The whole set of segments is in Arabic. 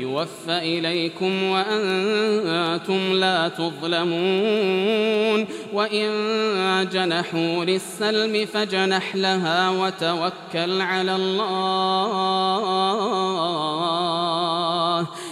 يوفى إليكم وأنتم لا تظلمون وإن جنحوا للسلم فجنح لها وتوكل على الله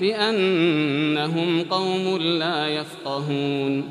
بأنهم قوم لا يفقهون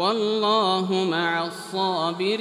والله مع الصابرين.